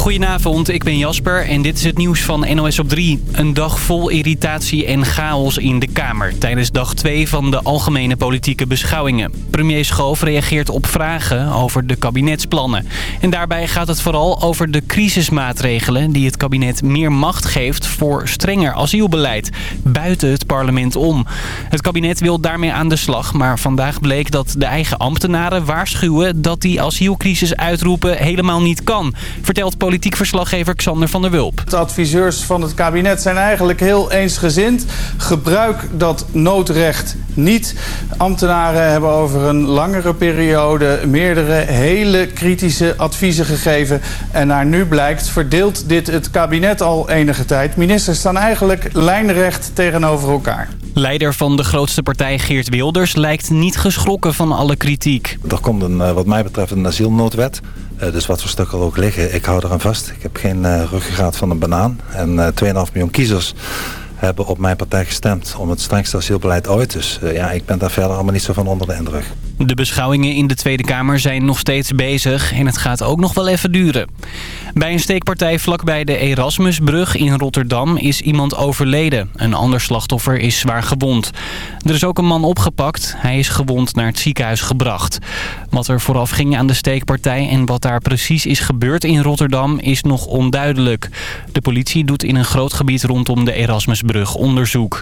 Goedenavond, ik ben Jasper en dit is het nieuws van NOS op 3. Een dag vol irritatie en chaos in de Kamer tijdens dag 2 van de algemene politieke beschouwingen. Premier Schoof reageert op vragen over de kabinetsplannen. En daarbij gaat het vooral over de crisismaatregelen die het kabinet meer macht geeft voor strenger asielbeleid. Buiten het parlement om. Het kabinet wil daarmee aan de slag, maar vandaag bleek dat de eigen ambtenaren waarschuwen dat die asielcrisis uitroepen helemaal niet kan, vertelt politiek verslaggever Xander van der Wulp. De adviseurs van het kabinet zijn eigenlijk heel eensgezind. Gebruik dat noodrecht niet. Ambtenaren hebben over een langere periode meerdere hele kritische adviezen gegeven. En naar nu blijkt verdeelt dit het kabinet al enige tijd. Ministers staan eigenlijk lijnrecht tegenover elkaar. Leider van de grootste partij Geert Wilders lijkt niet geschrokken van alle kritiek. Er komt een, eh, wat mij betreft een asielnoodwet. Uh, dus wat voor stukken er ook liggen, ik hou eraan vast. Ik heb geen uh, ruggengraat van een banaan. En uh, 2,5 miljoen kiezers hebben op mijn partij gestemd om het strengste asielbeleid ooit. Dus ja, ik ben daar verder allemaal niet zo van onder de indruk. De beschouwingen in de Tweede Kamer zijn nog steeds bezig en het gaat ook nog wel even duren. Bij een steekpartij vlakbij de Erasmusbrug in Rotterdam is iemand overleden. Een ander slachtoffer is zwaar gewond. Er is ook een man opgepakt. Hij is gewond naar het ziekenhuis gebracht. Wat er vooraf ging aan de steekpartij en wat daar precies is gebeurd in Rotterdam is nog onduidelijk. De politie doet in een groot gebied rondom de Erasmusbrug onderzoek.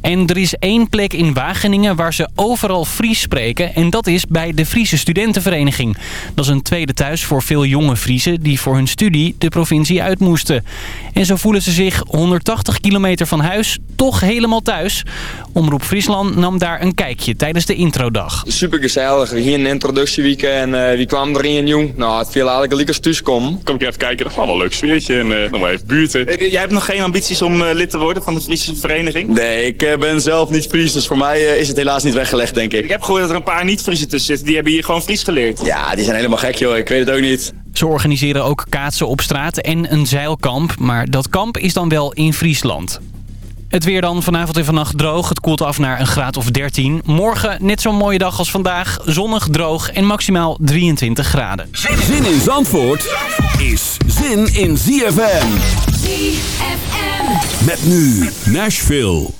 En er is één plek in Wageningen waar ze overal Fries spreken. En dat is bij de Friese Studentenvereniging. Dat is een tweede thuis voor veel jonge Friesen die voor hun studie de provincie uit moesten. En zo voelen ze zich 180 kilometer van huis toch helemaal thuis. Omroep Friesland nam daar een kijkje tijdens de introdag. Super gezellig. We gingen een introductieweek en uh, wie kwam erin jong? Nou, het viel eigenlijk lekker thuis komen. Kom ik even kijken, dat is wel een leuk sfeertje en uh, nog maar even buurten. Jij hebt nog geen ambities om uh, lid te worden van de Friese vereniging? Nee, ik ben zelf niet Fries, dus voor mij is het helaas niet weggelegd, denk ik. Ik heb gehoord dat er een paar niet-Friesen tussen zitten. Die hebben hier gewoon Fries geleerd. Ja, die zijn helemaal gek, joh. Ik weet het ook niet. Ze organiseren ook kaatsen op straat en een zeilkamp. Maar dat kamp is dan wel in Friesland. Het weer dan vanavond en vannacht droog. Het koelt af naar een graad of 13. Morgen net zo'n mooie dag als vandaag. Zonnig, droog en maximaal 23 graden. Zin in Zandvoort is zin in ZFM. ZFM. Met nu Nashville.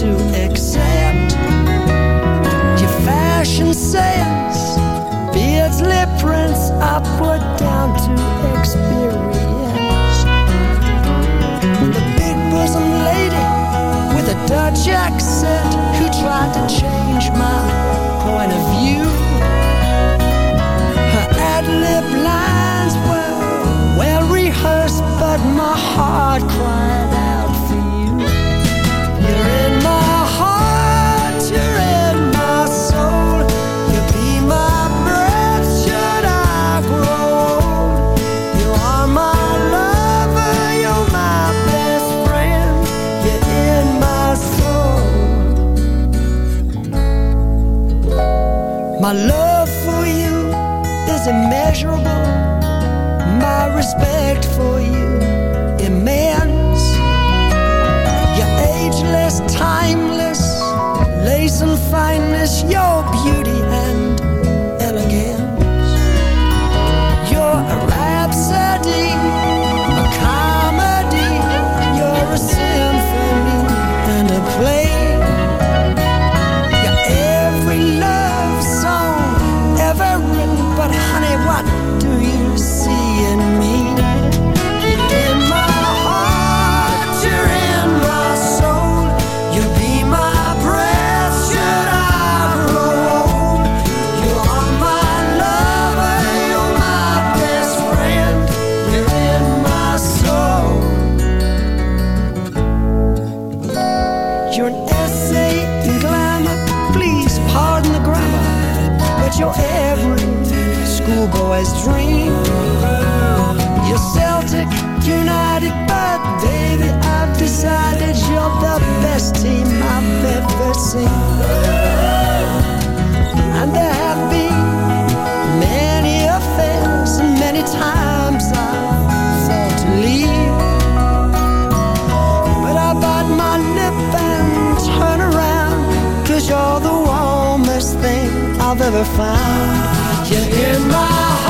to accept your fashion sense, be it lip prints upward down to experience. The big bosom lady with a Dutch accent who tried to change my point of view. Her ad lib lines were well rehearsed, but my heart. respect. You're an essay in glamour, please pardon the grammar, but you're every schoolboy's dream. You're Celtic, United, but baby, I've decided you're the best team I've ever seen. And there never found. You're in my heart.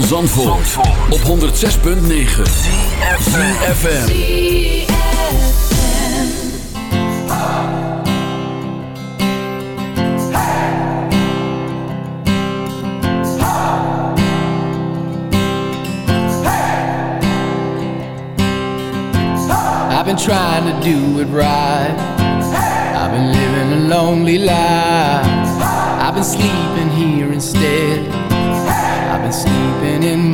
van Zandvoort, op 106.9 I've been trying to do it right. I've been living a lonely life. I've been sleeping here instead